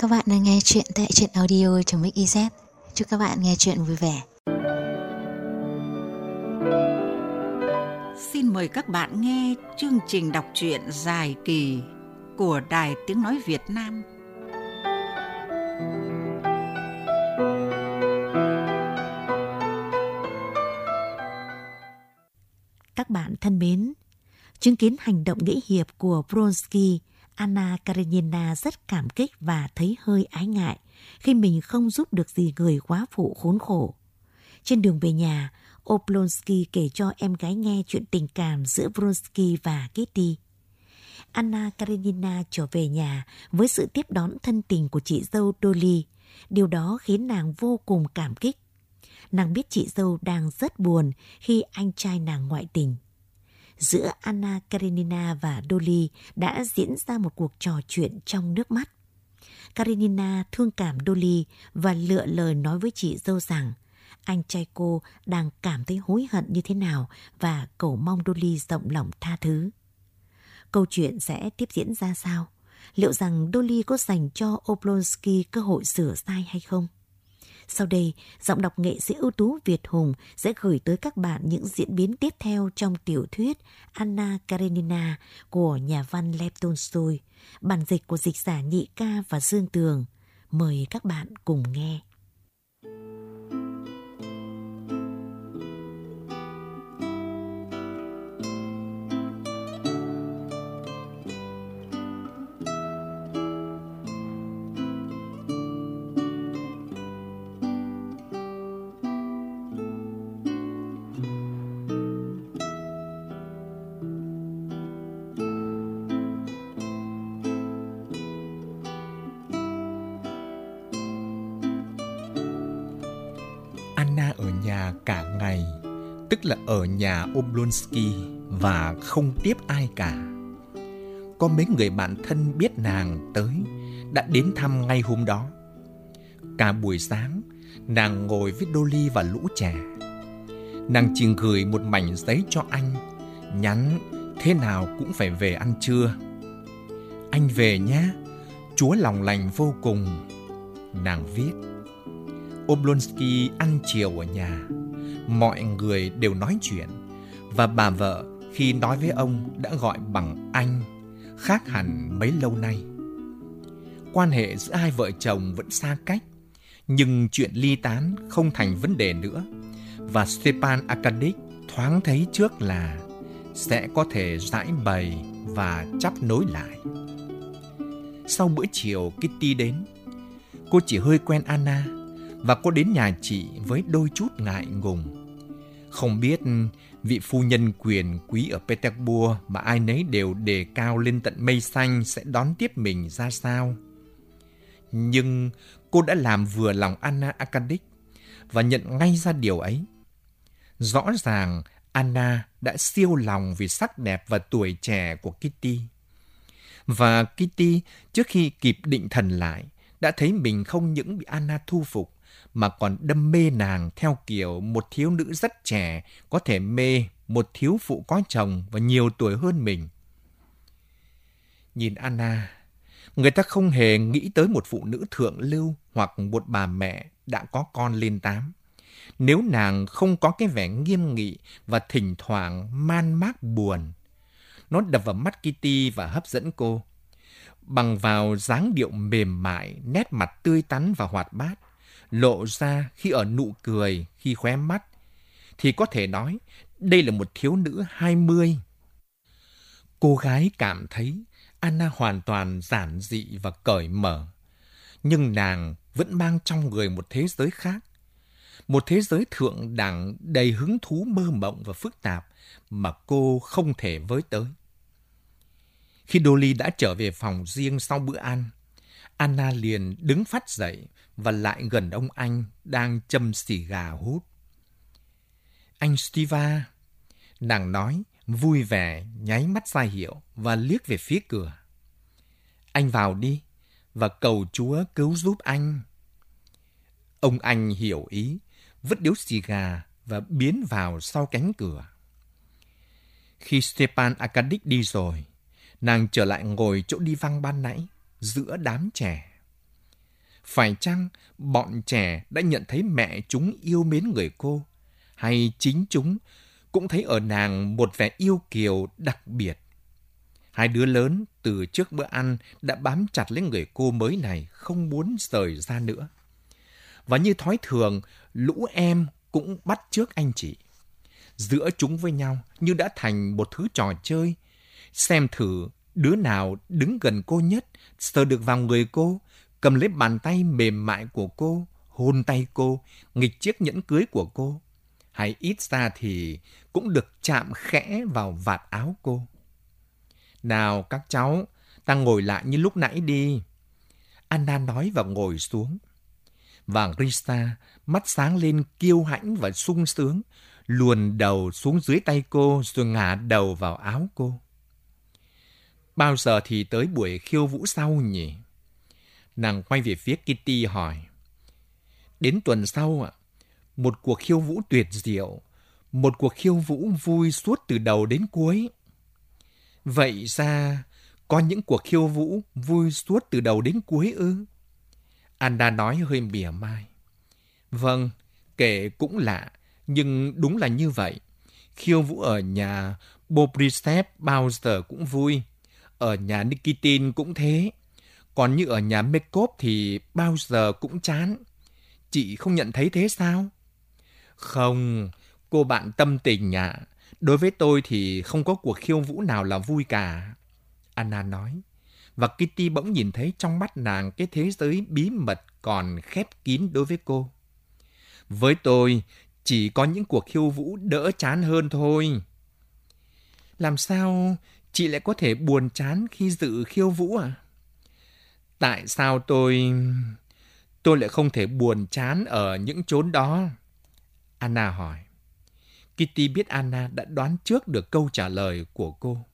Các bạn đang nghe chuyện tại truyện audio trong Mix Chúc các bạn nghe chuyện vui vẻ. Xin mời các bạn nghe chương trình đọc truyện dài kỳ của Đài Tiếng Nói Việt Nam. Các bạn thân mến, chứng kiến hành động nghĩa hiệp của Bronsky Anna Karenina rất cảm kích và thấy hơi ái ngại khi mình không giúp được gì người quá phụ khốn khổ. Trên đường về nhà, Oblonsky kể cho em gái nghe chuyện tình cảm giữa Vronsky và Kitty. Anna Karenina trở về nhà với sự tiếp đón thân tình của chị dâu Dolly. Điều đó khiến nàng vô cùng cảm kích. Nàng biết chị dâu đang rất buồn khi anh trai nàng ngoại tình giữa Anna Karenina và Dolly đã diễn ra một cuộc trò chuyện trong nước mắt. Karenina thương cảm Dolly và lựa lời nói với chị dâu rằng anh trai cô đang cảm thấy hối hận như thế nào và cầu mong Dolly rộng lòng tha thứ. Câu chuyện sẽ tiếp diễn ra sao? Liệu rằng Dolly có dành cho Oblonsky cơ hội sửa sai hay không? Sau đây, giọng đọc nghệ sĩ ưu tú Việt Hùng sẽ gửi tới các bạn những diễn biến tiếp theo trong tiểu thuyết Anna Karenina của nhà văn Lev Tolstoy, bản dịch của dịch giả Nhị Ca và Dương Tường. Mời các bạn cùng nghe. Tức là ở nhà Oblonsky và không tiếp ai cả. Có mấy người bạn thân biết nàng tới đã đến thăm ngay hôm đó. Cả buổi sáng, nàng ngồi với Dolly và lũ trẻ. Nàng chỉ gửi một mảnh giấy cho anh, nhắn thế nào cũng phải về ăn trưa. Anh về nhé, Chúa lòng lành vô cùng. Nàng viết. Oblonsky ăn chiều ở nhà mọi người đều nói chuyện và bà vợ khi nói với ông đã gọi bằng anh, khác hẳn mấy lâu nay. Quan hệ giữa hai vợ chồng vẫn xa cách, nhưng chuyện ly tán không thành vấn đề nữa và Stepan Arkadych thoáng thấy trước là sẽ có thể giải bày và chắp nối lại. Sau bữa chiều Kitty đến, cô chỉ hơi quen Anna và cô đến nhà chị với đôi chút ngại ngùng. Không biết vị phu nhân quyền quý ở Petersburg mà ai nấy đều đề cao lên tận mây xanh sẽ đón tiếp mình ra sao. Nhưng cô đã làm vừa lòng Anna Arkadyk và nhận ngay ra điều ấy. Rõ ràng Anna đã siêu lòng vì sắc đẹp và tuổi trẻ của Kitty. Và Kitty trước khi kịp định thần lại đã thấy mình không những bị Anna thu phục mà còn đâm mê nàng theo kiểu một thiếu nữ rất trẻ có thể mê một thiếu phụ có chồng và nhiều tuổi hơn mình. Nhìn Anna, người ta không hề nghĩ tới một phụ nữ thượng lưu hoặc một bà mẹ đã có con lên tám. Nếu nàng không có cái vẻ nghiêm nghị và thỉnh thoảng man mác buồn, nó đập vào mắt Kitty và hấp dẫn cô. Bằng vào dáng điệu mềm mại, nét mặt tươi tắn và hoạt bát, lộ ra khi ở nụ cười, khi khóe mắt, thì có thể nói đây là một thiếu nữ 20. Cô gái cảm thấy Anna hoàn toàn giản dị và cởi mở, nhưng nàng vẫn mang trong người một thế giới khác. Một thế giới thượng đẳng đầy hứng thú mơ mộng và phức tạp mà cô không thể với tới. Khi Dolly đã trở về phòng riêng sau bữa ăn, Anna liền đứng phát dậy và lại gần ông anh đang châm xì gà hút. Anh Stiva, nàng nói, vui vẻ, nháy mắt ra hiệu và liếc về phía cửa. Anh vào đi và cầu Chúa cứu giúp anh. Ông anh hiểu ý, vứt điếu xì gà và biến vào sau cánh cửa. Khi Stepan Arkadyk đi rồi, nàng trở lại ngồi chỗ đi văng ban nãy, giữa đám trẻ. Phải chăng bọn trẻ đã nhận thấy mẹ chúng yêu mến người cô? Hay chính chúng cũng thấy ở nàng một vẻ yêu kiều đặc biệt? Hai đứa lớn từ trước bữa ăn đã bám chặt lấy người cô mới này, không muốn rời ra nữa. Và như thói thường, lũ em cũng bắt trước anh chị. Giữa chúng với nhau như đã thành một thứ trò chơi. Xem thử đứa nào đứng gần cô nhất, sờ được vào người cô, cầm lấy bàn tay mềm mại của cô, hôn tay cô, nghịch chiếc nhẫn cưới của cô. Hay ít ra thì cũng được chạm khẽ vào vạt áo cô. Nào các cháu, ta ngồi lại như lúc nãy đi. Anna nói và ngồi xuống. Và Rista mắt sáng lên kiêu hãnh và sung sướng, luồn đầu xuống dưới tay cô rồi ngả đầu vào áo cô. Bao giờ thì tới buổi khiêu vũ sau nhỉ? Nàng quay về phía Kitty hỏi. Đến tuần sau ạ, một cuộc khiêu vũ tuyệt diệu, một cuộc khiêu vũ vui suốt từ đầu đến cuối. Vậy ra, có những cuộc khiêu vũ vui suốt từ đầu đến cuối ư? Anna nói hơi mỉa mai. Vâng, kể cũng lạ, nhưng đúng là như vậy. Khiêu vũ ở nhà Bobrisev bao giờ cũng vui. Ở nhà Nikitin cũng thế. Còn như ở nhà Mekop thì bao giờ cũng chán. Chị không nhận thấy thế sao? Không, cô bạn tâm tình ạ. À. Đối với tôi thì không có cuộc khiêu vũ nào là vui cả. Anna nói. Và Kitty bỗng nhìn thấy trong mắt nàng cái thế giới bí mật còn khép kín đối với cô. Với tôi, chỉ có những cuộc khiêu vũ đỡ chán hơn thôi. Làm sao chị lại có thể buồn chán khi dự khiêu vũ à? Tại sao tôi... tôi lại không thể buồn chán ở những chốn đó? Anna hỏi. Kitty biết Anna đã đoán trước được câu trả lời của cô.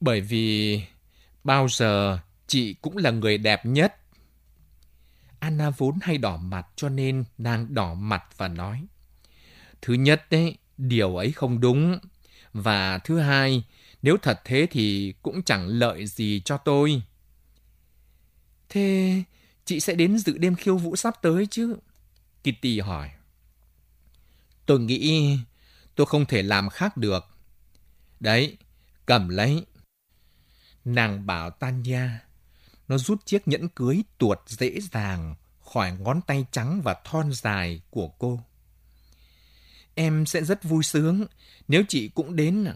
Bởi vì bao giờ chị cũng là người đẹp nhất. Anna vốn hay đỏ mặt cho nên nàng đỏ mặt và nói. Thứ nhất đấy, điều ấy không đúng. Và thứ hai, nếu thật thế thì cũng chẳng lợi gì cho tôi. Thế chị sẽ đến dự đêm khiêu vũ sắp tới chứ? Kitty hỏi. Tôi nghĩ tôi không thể làm khác được. Đấy, cầm lấy. Nàng bảo Tanya, nó rút chiếc nhẫn cưới tuột dễ dàng khỏi ngón tay trắng và thon dài của cô. Em sẽ rất vui sướng nếu chị cũng đến.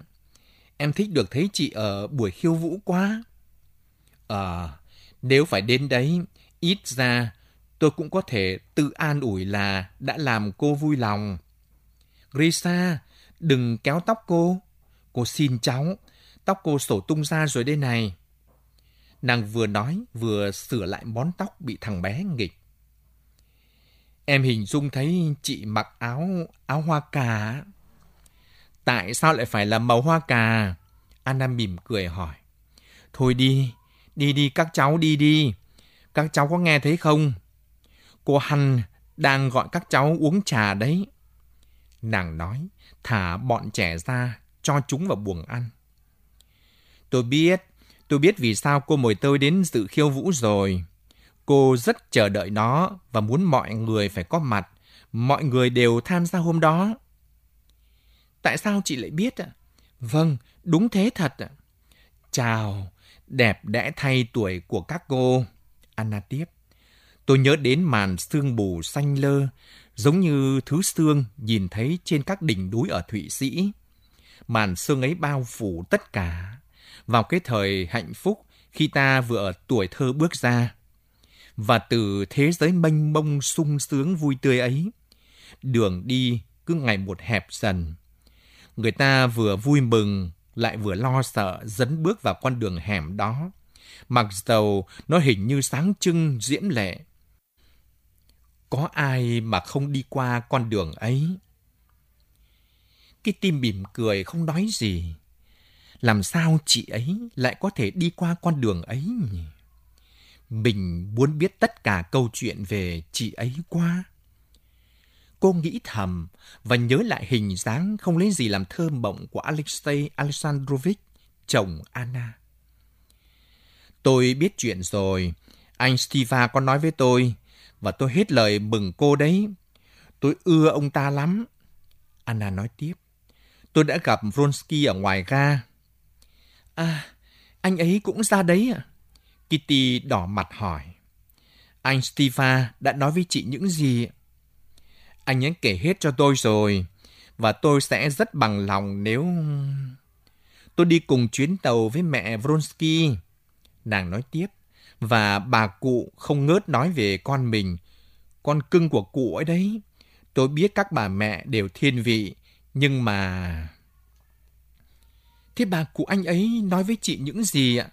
Em thích được thấy chị ở buổi khiêu vũ quá. Ờ, nếu phải đến đấy, ít ra tôi cũng có thể tự an ủi là đã làm cô vui lòng. Grisa, đừng kéo tóc cô. Cô xin cháu, tóc cô sổ tung ra rồi đây này. Nàng vừa nói vừa sửa lại món tóc bị thằng bé nghịch. Em hình dung thấy chị mặc áo áo hoa cà. Tại sao lại phải là màu hoa cà? Anna mỉm cười hỏi. Thôi đi, đi đi các cháu đi đi. Các cháu có nghe thấy không? Cô Hân đang gọi các cháu uống trà đấy. Nàng nói, thả bọn trẻ ra, cho chúng vào buồng ăn. Tôi biết, tôi biết vì sao cô mời tôi đến dự khiêu vũ rồi. Cô rất chờ đợi nó và muốn mọi người phải có mặt. Mọi người đều tham gia hôm đó. Tại sao chị lại biết ạ? Vâng, đúng thế thật ạ. Chào, đẹp đẽ thay tuổi của các cô. Anna tiếp. Tôi nhớ đến màn sương mù xanh lơ, giống như thứ sương nhìn thấy trên các đỉnh núi ở Thụy Sĩ. Màn sương ấy bao phủ tất cả. Vào cái thời hạnh phúc khi ta vừa ở tuổi thơ bước ra. Và từ thế giới mênh mông sung sướng vui tươi ấy, đường đi cứ ngày một hẹp dần. Người ta vừa vui mừng, lại vừa lo sợ dấn bước vào con đường hẻm đó. Mặc dầu nó hình như sáng trưng, diễm lệ, có ai mà không đi qua con đường ấy? Cái tim mỉm cười không nói gì. Làm sao chị ấy lại có thể đi qua con đường ấy nhỉ? Mình muốn biết tất cả câu chuyện về chị ấy quá. Cô nghĩ thầm và nhớ lại hình dáng không lấy gì làm thơ mộng của Alexei Alexandrovich, chồng Anna. Tôi biết chuyện rồi. Anh Stiva có nói với tôi, và tôi hết lời mừng cô đấy. Tôi ưa ông ta lắm. Anna nói tiếp. Tôi đã gặp Vronsky ở ngoài ga. À, anh ấy cũng ra đấy à? Kitty đỏ mặt hỏi. Anh Stiva đã nói với chị những gì? Anh ấy kể hết cho tôi rồi, và tôi sẽ rất bằng lòng nếu... Tôi đi cùng chuyến tàu với mẹ Vronsky. Nàng nói tiếp, và bà cụ không ngớt nói về con mình. Con cưng của cụ ấy đấy. Tôi biết các bà mẹ đều thiên vị, nhưng mà... Thế bà cụ anh ấy nói với chị những gì ạ?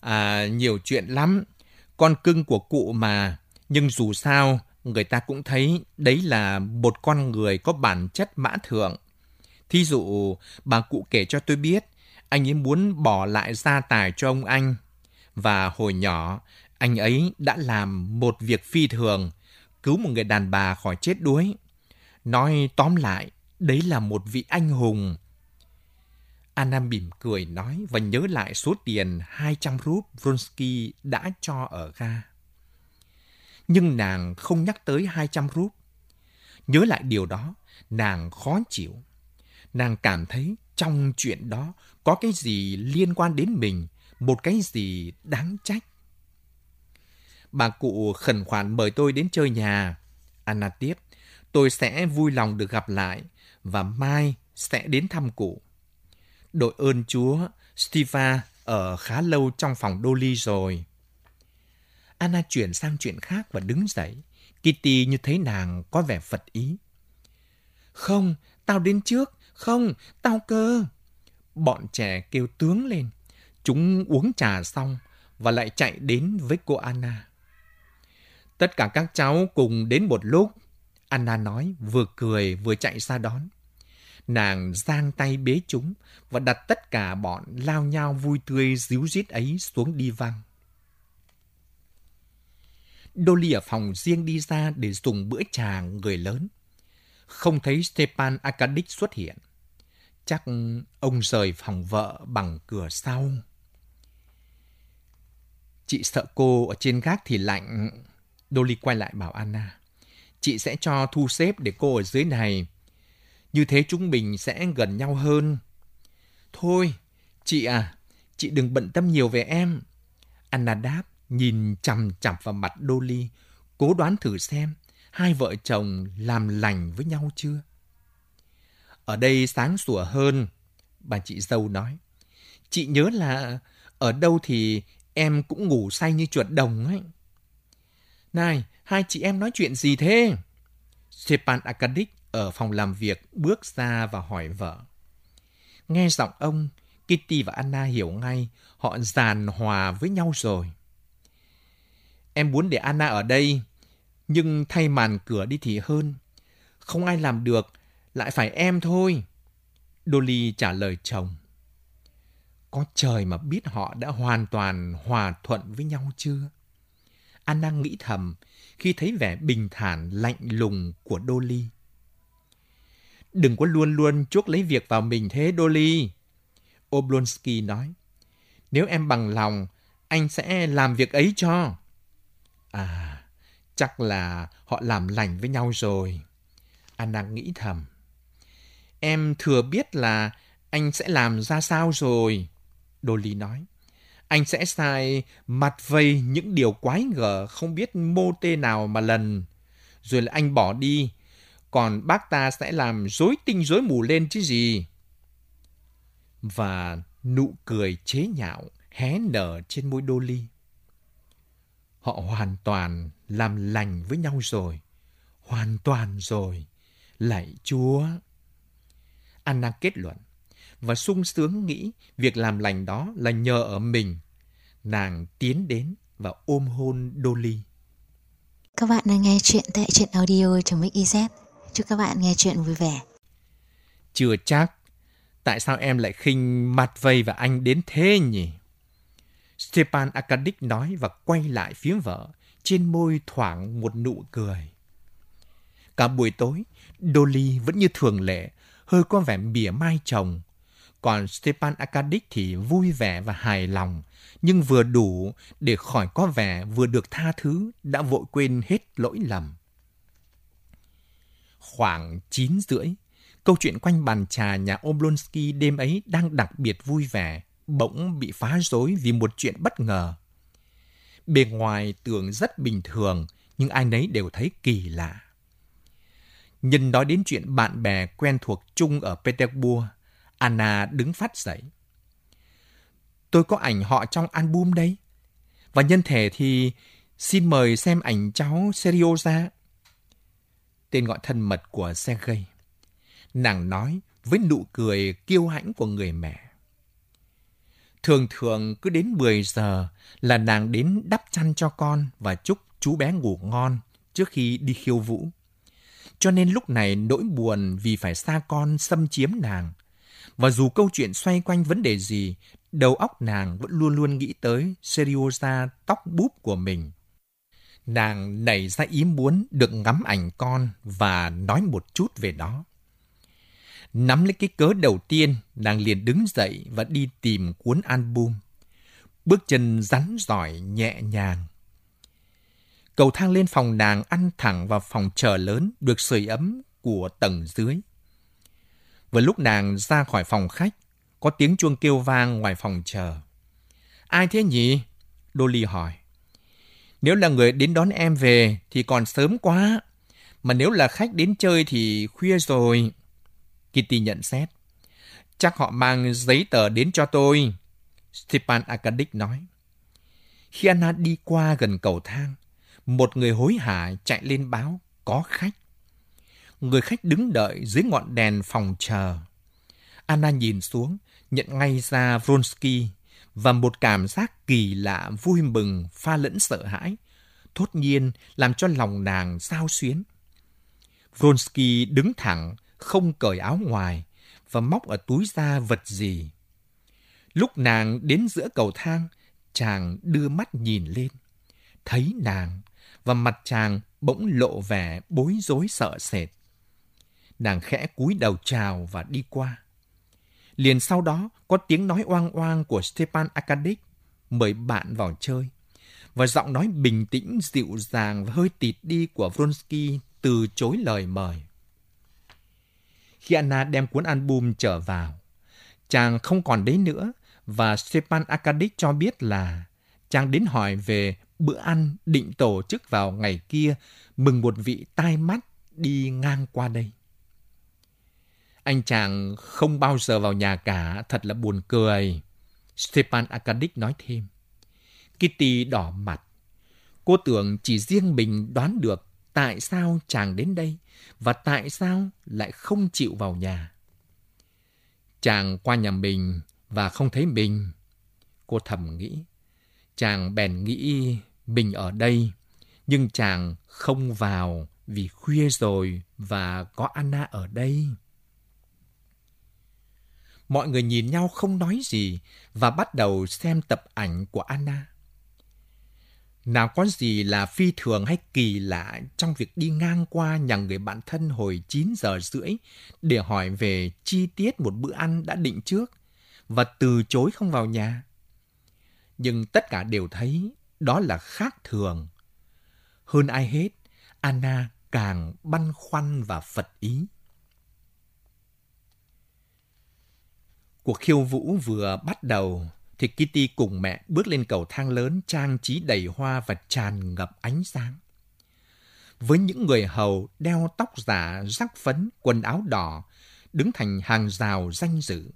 À, nhiều chuyện lắm. Con cưng của cụ mà. Nhưng dù sao, người ta cũng thấy đấy là một con người có bản chất mã thượng. Thí dụ, bà cụ kể cho tôi biết, anh ấy muốn bỏ lại gia tài cho ông anh. Và hồi nhỏ, anh ấy đã làm một việc phi thường, cứu một người đàn bà khỏi chết đuối. Nói tóm lại, đấy là một vị anh hùng. Anna mỉm cười nói và nhớ lại số tiền 200 rúp Vronsky đã cho ở ga. Nhưng nàng không nhắc tới 200 rúp. Nhớ lại điều đó, nàng khó chịu. Nàng cảm thấy trong chuyện đó có cái gì liên quan đến mình, một cái gì đáng trách. Bà cụ khẩn khoản mời tôi đến chơi nhà. Anna tiếp, tôi sẽ vui lòng được gặp lại và mai sẽ đến thăm cụ. Đội ơn Chúa, Stiva ở khá lâu trong phòng Dolly rồi. Anna chuyển sang chuyện khác và đứng dậy. Kitty như thấy nàng có vẻ phật ý. Không, tao đến trước. Không, tao cơ. Bọn trẻ kêu tướng lên. Chúng uống trà xong và lại chạy đến với cô Anna. Tất cả các cháu cùng đến một lúc. Anna nói vừa cười vừa chạy ra đón. Nàng giang tay bế chúng và đặt tất cả bọn lao nhau vui tươi díu dít ấy xuống đi văng. Dolly ở phòng riêng đi ra để dùng bữa trà người lớn. Không thấy Stepan Arkadyk xuất hiện. Chắc ông rời phòng vợ bằng cửa sau. Chị sợ cô ở trên gác thì lạnh. Dolly quay lại bảo Anna. Chị sẽ cho thu xếp để cô ở dưới này. Như thế chúng mình sẽ gần nhau hơn. Thôi, chị à, chị đừng bận tâm nhiều về em. Anna đáp, nhìn chằm chằm vào mặt Dolly, cố đoán thử xem hai vợ chồng làm lành với nhau chưa. Ở đây sáng sủa hơn, bà chị dâu nói. Chị nhớ là ở đâu thì em cũng ngủ say như chuột đồng ấy. Này, hai chị em nói chuyện gì thế? Stepan akadik ở phòng làm việc bước ra và hỏi vợ. Nghe giọng ông, Kitty và Anna hiểu ngay họ giàn hòa với nhau rồi. Em muốn để Anna ở đây, nhưng thay màn cửa đi thì hơn. Không ai làm được, lại phải em thôi. Dolly trả lời chồng. Có trời mà biết họ đã hoàn toàn hòa thuận với nhau chưa? Anna nghĩ thầm khi thấy vẻ bình thản lạnh lùng của Dolly. Đừng có luôn luôn chuốc lấy việc vào mình thế, Dolly. Oblonsky nói. Nếu em bằng lòng, anh sẽ làm việc ấy cho. À, chắc là họ làm lành với nhau rồi. Anna nghĩ thầm. Em thừa biết là anh sẽ làm ra sao rồi. Dolly nói. Anh sẽ sai mặt vây những điều quái gở không biết mô tê nào mà lần. Rồi là anh bỏ đi. Còn bác ta sẽ làm rối tinh rối mù lên chứ gì. Và nụ cười chế nhạo hé nở trên môi Dolly. Họ hoàn toàn làm lành với nhau rồi. Hoàn toàn rồi. Lạy Chúa! Anna kết luận và sung sướng nghĩ việc làm lành đó là nhờ ở mình. Nàng tiến đến và ôm hôn Dolly. Các bạn đang nghe chuyện tại truyện audio.mix.iz. Chúc các bạn nghe chuyện vui vẻ. Chưa chắc. Tại sao em lại khinh mặt vây và anh đến thế nhỉ? Stepan Arkadych nói và quay lại phía vợ, trên môi thoảng một nụ cười. Cả buổi tối, Dolly vẫn như thường lệ, hơi có vẻ mỉa mai chồng. Còn Stepan Arkadych thì vui vẻ và hài lòng, nhưng vừa đủ để khỏi có vẻ vừa được tha thứ, đã vội quên hết lỗi lầm. Khoảng 9 rưỡi, câu chuyện quanh bàn trà nhà Oblonsky đêm ấy đang đặc biệt vui vẻ, bỗng bị phá rối vì một chuyện bất ngờ. Bề ngoài tưởng rất bình thường, nhưng ai nấy đều thấy kỳ lạ. Nhân nói đến chuyện bạn bè quen thuộc chung ở Petersburg, Anna đứng phát dậy. Tôi có ảnh họ trong album đây. Và nhân thể thì xin mời xem ảnh cháu Serioza. Tên gọi thân mật của Sergei. Nàng nói với nụ cười kiêu hãnh của người mẹ. Thường thường cứ đến 10 giờ là nàng đến đắp chăn cho con và chúc chú bé ngủ ngon trước khi đi khiêu vũ. Cho nên lúc này nỗi buồn vì phải xa con xâm chiếm nàng. Và dù câu chuyện xoay quanh vấn đề gì, đầu óc nàng vẫn luôn luôn nghĩ tới Serioza tóc búp của mình. Nàng nảy ra ý muốn được ngắm ảnh con và nói một chút về nó. Nắm lấy cái cớ đầu tiên, nàng liền đứng dậy và đi tìm cuốn album. Bước chân rắn giỏi nhẹ nhàng. Cầu thang lên phòng nàng ăn thẳng vào phòng chờ lớn được sưởi ấm của tầng dưới. Vừa lúc nàng ra khỏi phòng khách, có tiếng chuông kêu vang ngoài phòng chờ. Ai thế nhỉ? Dolly hỏi. Nếu là người đến đón em về thì còn sớm quá. Mà nếu là khách đến chơi thì khuya rồi. Kitty nhận xét. Chắc họ mang giấy tờ đến cho tôi. Stepan Arkadych nói. Khi Anna đi qua gần cầu thang, một người hối hả chạy lên báo có khách. Người khách đứng đợi dưới ngọn đèn phòng chờ. Anna nhìn xuống, nhận ngay ra Vronsky và một cảm giác kỳ lạ vui mừng pha lẫn sợ hãi, thốt nhiên làm cho lòng nàng sao xuyến. Vronsky đứng thẳng, không cởi áo ngoài và móc ở túi ra vật gì. Lúc nàng đến giữa cầu thang, chàng đưa mắt nhìn lên. Thấy nàng, và mặt chàng bỗng lộ vẻ bối rối sợ sệt. Nàng khẽ cúi đầu chào và đi qua. Liền sau đó có tiếng nói oang oang của Stepan Arkadych mời bạn vào chơi. Và giọng nói bình tĩnh, dịu dàng và hơi tịt đi của Vronsky từ chối lời mời. Khi Anna đem cuốn album trở vào, chàng không còn đấy nữa và Stepan Arkadych cho biết là chàng đến hỏi về bữa ăn định tổ chức vào ngày kia mừng một vị tai mắt đi ngang qua đây. Anh chàng không bao giờ vào nhà cả, thật là buồn cười. Stepan Arkadych nói thêm. Kitty đỏ mặt. Cô tưởng chỉ riêng mình đoán được tại sao chàng đến đây và tại sao lại không chịu vào nhà. Chàng qua nhà mình và không thấy mình. Cô thầm nghĩ. Chàng bèn nghĩ mình ở đây, nhưng chàng không vào vì khuya rồi và có Anna ở đây. Mọi người nhìn nhau không nói gì và bắt đầu xem tập ảnh của Anna. Nào có gì là phi thường hay kỳ lạ trong việc đi ngang qua nhà người bạn thân hồi 9 giờ rưỡi để hỏi về chi tiết một bữa ăn đã định trước và từ chối không vào nhà. Nhưng tất cả đều thấy đó là khác thường. Hơn ai hết, Anna càng băn khoăn và phật ý. Cuộc khiêu vũ vừa bắt đầu thì Kitty cùng mẹ bước lên cầu thang lớn trang trí đầy hoa và tràn ngập ánh sáng. Với những người hầu đeo tóc giả, rắc phấn, quần áo đỏ, đứng thành hàng rào danh dự.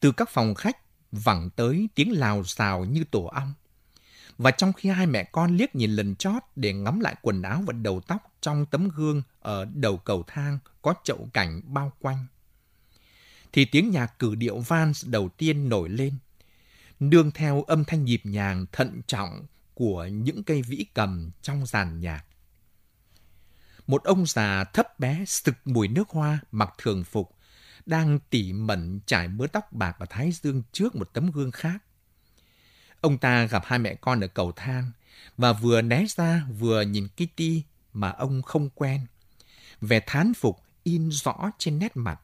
Từ các phòng khách vẳng tới tiếng lào xào như tổ ong. Và trong khi hai mẹ con liếc nhìn lần chót để ngắm lại quần áo và đầu tóc trong tấm gương ở đầu cầu thang có chậu cảnh bao quanh, thì tiếng nhạc cử điệu vans đầu tiên nổi lên, nương theo âm thanh nhịp nhàng thận trọng của những cây vĩ cầm trong giàn nhạc. Một ông già thấp bé sực mùi nước hoa mặc thường phục, đang tỉ mẩn trải mớ tóc bạc và thái dương trước một tấm gương khác. Ông ta gặp hai mẹ con ở cầu thang và vừa né ra vừa nhìn Kitty mà ông không quen. Vẻ thán phục in rõ trên nét mặt.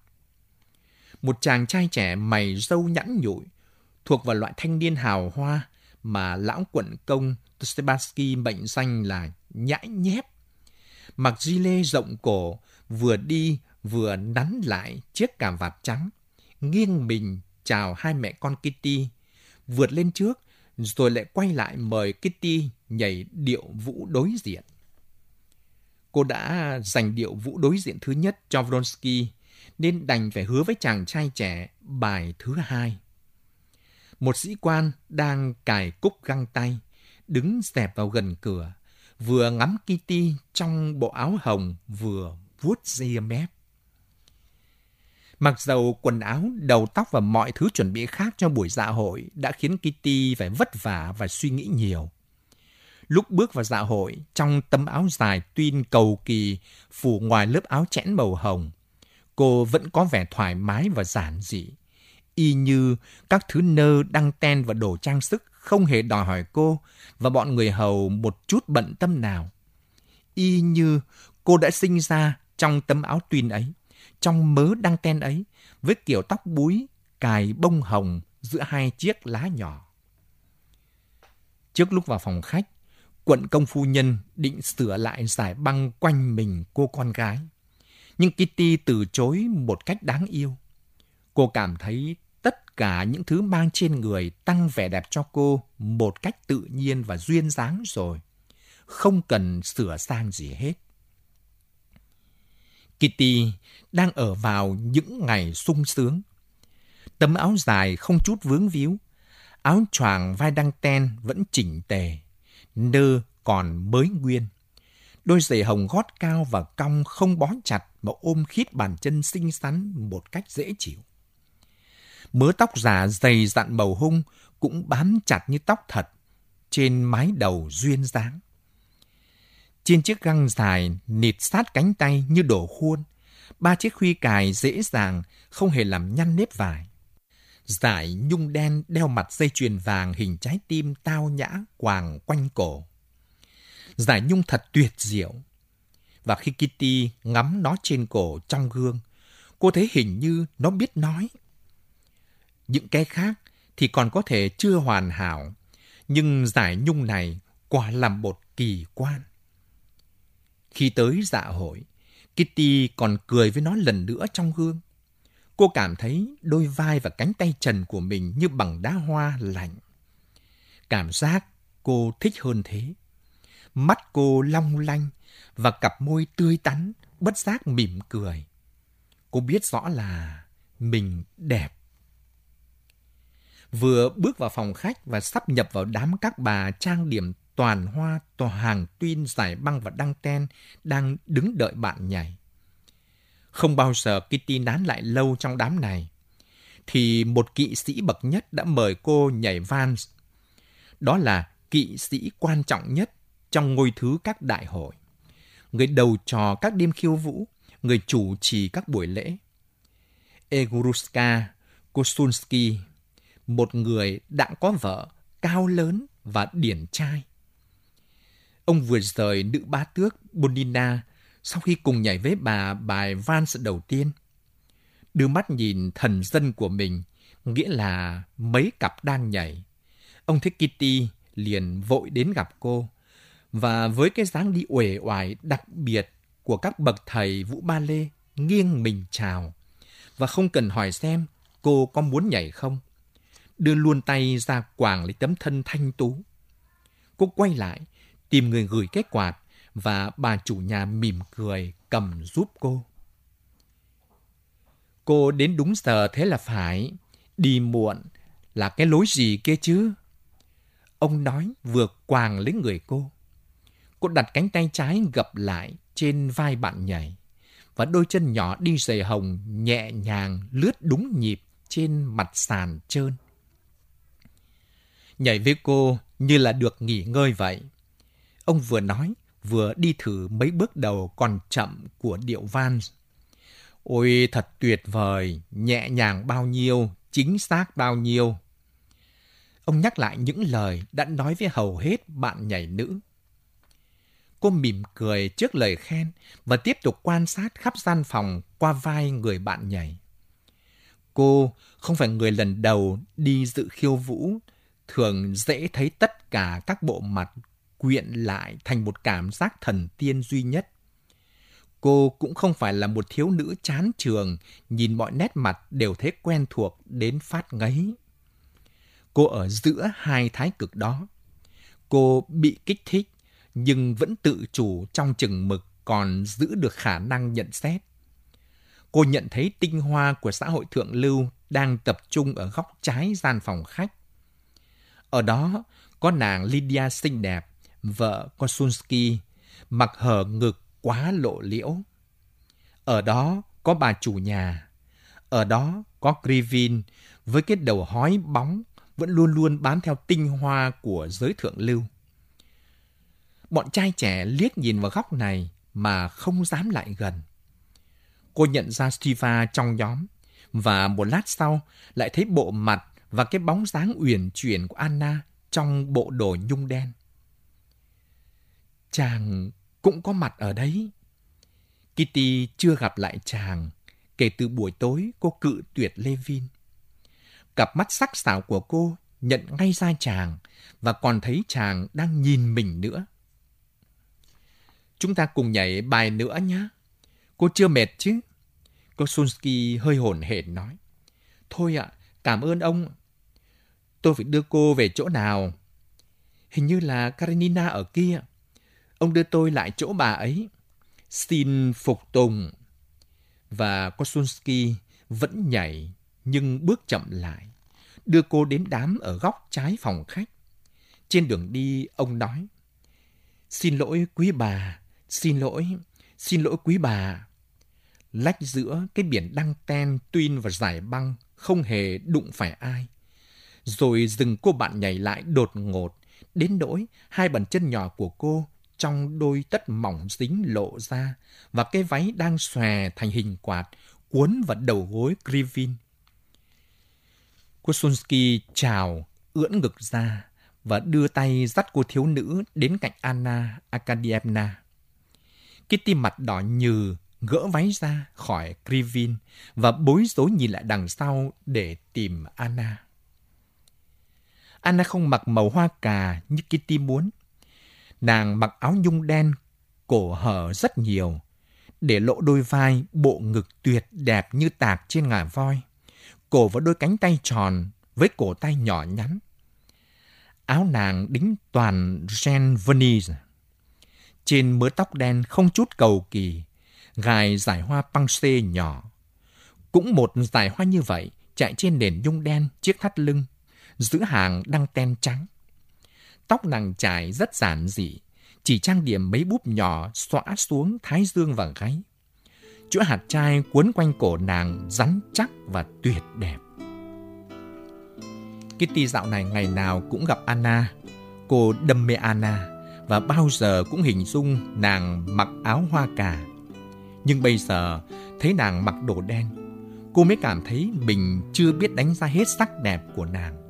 một chàng trai trẻ mày râu nhẵn nhụi, thuộc vào loại thanh niên hào hoa mà lão quận công Stepansky mệnh danh là nhãi nhép. Mặc di lê rộng cổ, vừa đi vừa nắn lại chiếc cà vạt trắng, nghiêng mình chào hai mẹ con Kitty, vượt lên trước, rồi lại quay lại mời Kitty nhảy điệu vũ đối diện. Cô đã giành điệu vũ đối diện thứ nhất cho Vronsky, nên đành phải hứa với chàng trai trẻ bài thứ hai. Một sĩ quan đang cài cúc găng tay, đứng dẹp vào gần cửa, vừa ngắm Kitty trong bộ áo hồng vừa vuốt ria mép. Mặc dầu quần áo, đầu tóc và mọi thứ chuẩn bị khác cho buổi dạ hội đã khiến Kitty phải vất vả và suy nghĩ nhiều. Lúc bước vào dạ hội, trong tấm áo dài tuyên cầu kỳ phủ ngoài lớp áo chẽn màu hồng, cô vẫn có vẻ thoải mái và giản dị. Y như các thứ nơ đăng ten và đồ trang sức không hề đòi hỏi cô và bọn người hầu một chút bận tâm nào. Y như cô đã sinh ra trong tấm áo tuyên ấy trong mớ đăng ten ấy với kiểu tóc búi cài bông hồng giữa hai chiếc lá nhỏ. Trước lúc vào phòng khách, quận công phu nhân định sửa lại giải băng quanh mình cô con gái. Nhưng Kitty từ chối một cách đáng yêu. Cô cảm thấy tất cả những thứ mang trên người tăng vẻ đẹp cho cô một cách tự nhiên và duyên dáng rồi. Không cần sửa sang gì hết. Kitty đang ở vào những ngày sung sướng. Tấm áo dài không chút vướng víu, áo choàng vai đăng ten vẫn chỉnh tề, nơ còn mới nguyên. Đôi giày hồng gót cao và cong không bó chặt mà ôm khít bàn chân xinh xắn một cách dễ chịu. Mớ tóc giả dày dặn bầu hung cũng bám chặt như tóc thật trên mái đầu duyên dáng. Trên chiếc găng dài nịt sát cánh tay như đổ khuôn, ba chiếc khuy cài dễ dàng, không hề làm nhăn nếp vải. Giải nhung đen đeo mặt dây chuyền vàng hình trái tim tao nhã quàng quanh cổ. Giải nhung thật tuyệt diệu. Và khi Kitty ngắm nó trên cổ trong gương, cô thấy hình như nó biết nói. Những cái khác thì còn có thể chưa hoàn hảo, nhưng giải nhung này quả làm một kỳ quan. Khi tới dạ hội, Kitty còn cười với nó lần nữa trong gương. Cô cảm thấy đôi vai và cánh tay trần của mình như bằng đá hoa lạnh. Cảm giác cô thích hơn thế. Mắt cô long lanh và cặp môi tươi tắn, bất giác mỉm cười. Cô biết rõ là mình đẹp. Vừa bước vào phòng khách và sắp nhập vào đám các bà trang điểm toàn hoa tòa hàng tuyên giải băng và đăng ten đang đứng đợi bạn nhảy. Không bao giờ Kitty nán lại lâu trong đám này, thì một kỵ sĩ bậc nhất đã mời cô nhảy vans. Đó là kỵ sĩ quan trọng nhất trong ngôi thứ các đại hội. Người đầu trò các đêm khiêu vũ, người chủ trì các buổi lễ. Eguruska Kosunsky, một người đã có vợ, cao lớn và điển trai. Ông vừa rời nữ ba tước Bonina sau khi cùng nhảy với bà bài Vance đầu tiên. Đưa mắt nhìn thần dân của mình, nghĩa là mấy cặp đang nhảy. Ông thấy Kitty liền vội đến gặp cô. Và với cái dáng đi uể oải đặc biệt của các bậc thầy vũ ba lê, nghiêng mình chào. Và không cần hỏi xem cô có muốn nhảy không. Đưa luôn tay ra quàng lấy tấm thân thanh tú. Cô quay lại, tìm người gửi cái quạt và bà chủ nhà mỉm cười cầm giúp cô. Cô đến đúng giờ thế là phải, đi muộn là cái lối gì kia chứ? Ông nói vừa quàng lấy người cô. Cô đặt cánh tay trái gập lại trên vai bạn nhảy và đôi chân nhỏ đi giày hồng nhẹ nhàng lướt đúng nhịp trên mặt sàn trơn. Nhảy với cô như là được nghỉ ngơi vậy. Ông vừa nói, vừa đi thử mấy bước đầu còn chậm của điệu van. Ôi thật tuyệt vời, nhẹ nhàng bao nhiêu, chính xác bao nhiêu. Ông nhắc lại những lời đã nói với hầu hết bạn nhảy nữ. Cô mỉm cười trước lời khen và tiếp tục quan sát khắp gian phòng qua vai người bạn nhảy. Cô không phải người lần đầu đi dự khiêu vũ, thường dễ thấy tất cả các bộ mặt quyện lại thành một cảm giác thần tiên duy nhất. Cô cũng không phải là một thiếu nữ chán trường, nhìn mọi nét mặt đều thấy quen thuộc đến phát ngấy. Cô ở giữa hai thái cực đó. Cô bị kích thích, nhưng vẫn tự chủ trong chừng mực còn giữ được khả năng nhận xét. Cô nhận thấy tinh hoa của xã hội thượng lưu đang tập trung ở góc trái gian phòng khách. Ở đó có nàng Lydia xinh đẹp, vợ Kosunsky, mặc hở ngực quá lộ liễu. Ở đó có bà chủ nhà. Ở đó có Krivin với cái đầu hói bóng vẫn luôn luôn bám theo tinh hoa của giới thượng lưu. Bọn trai trẻ liếc nhìn vào góc này mà không dám lại gần. Cô nhận ra Stiva trong nhóm và một lát sau lại thấy bộ mặt và cái bóng dáng uyển chuyển của Anna trong bộ đồ nhung đen. Chàng cũng có mặt ở đấy. Kitty chưa gặp lại chàng kể từ buổi tối cô cự tuyệt Levin. Cặp mắt sắc sảo của cô nhận ngay ra chàng và còn thấy chàng đang nhìn mình nữa. Chúng ta cùng nhảy bài nữa nhé. Cô chưa mệt chứ? Kosunsky hơi hổn hển nói. Thôi ạ, cảm ơn ông. Tôi phải đưa cô về chỗ nào? Hình như là Karenina ở kia. Ông đưa tôi lại chỗ bà ấy. Xin phục tùng. Và Kosunsky vẫn nhảy nhưng bước chậm lại, đưa cô đến đám ở góc trái phòng khách. Trên đường đi, ông nói, Xin lỗi quý bà, xin lỗi, xin lỗi quý bà. Lách giữa cái biển đăng ten, tuyên và giải băng, không hề đụng phải ai. Rồi dừng cô bạn nhảy lại đột ngột, đến nỗi hai bàn chân nhỏ của cô trong đôi tất mỏng dính lộ ra và cái váy đang xòe thành hình quạt cuốn vào đầu gối Krivin. Kosunsky chào, ưỡn ngực ra và đưa tay dắt cô thiếu nữ đến cạnh Anna Akadievna. Kitty mặt đỏ nhừ gỡ váy ra khỏi Krivin và bối rối nhìn lại đằng sau để tìm Anna. Anna không mặc màu hoa cà như Kitty muốn. Nàng mặc áo nhung đen, cổ hở rất nhiều, để lộ đôi vai, bộ ngực tuyệt đẹp như tạc trên ngà voi, cổ và đôi cánh tay tròn với cổ tay nhỏ nhắn. Áo nàng đính toàn gen Venice. Trên mớ tóc đen không chút cầu kỳ, gài giải hoa păng xê nhỏ. Cũng một giải hoa như vậy chạy trên nền nhung đen chiếc thắt lưng, giữ hàng đăng ten trắng. Tóc nàng trải rất giản dị, chỉ trang điểm mấy búp nhỏ xõa xuống thái dương và gáy. Chuỗi hạt trai cuốn quanh cổ nàng rắn chắc và tuyệt đẹp. Kitty dạo này ngày nào cũng gặp Anna, cô đâm mê Anna và bao giờ cũng hình dung nàng mặc áo hoa cà. Nhưng bây giờ thấy nàng mặc đồ đen, cô mới cảm thấy mình chưa biết đánh giá hết sắc đẹp của nàng.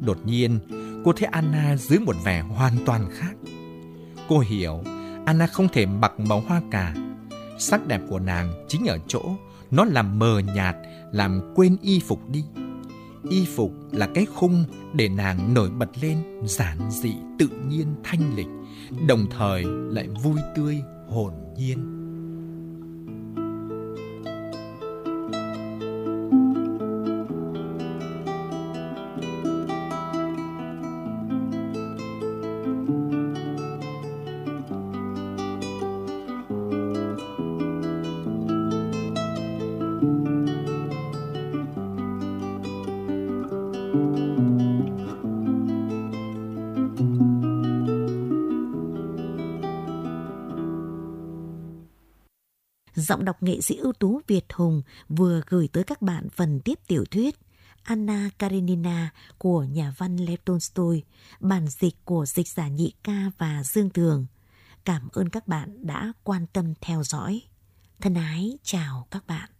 Đột nhiên, cô thấy Anna dưới một vẻ hoàn toàn khác. Cô hiểu Anna không thể mặc màu hoa cà. Sắc đẹp của nàng chính ở chỗ nó làm mờ nhạt, làm quên y phục đi. Y phục là cái khung để nàng nổi bật lên giản dị, tự nhiên, thanh lịch, đồng thời lại vui tươi, hồn nhiên. Giọng đọc nghệ sĩ ưu tú Việt Hùng vừa gửi tới các bạn phần tiếp tiểu thuyết Anna Karenina của nhà văn Lev Tolstoy, bản dịch của dịch giả nhị ca và Dương Tường. Cảm ơn các bạn đã quan tâm theo dõi. Thân ái chào các bạn.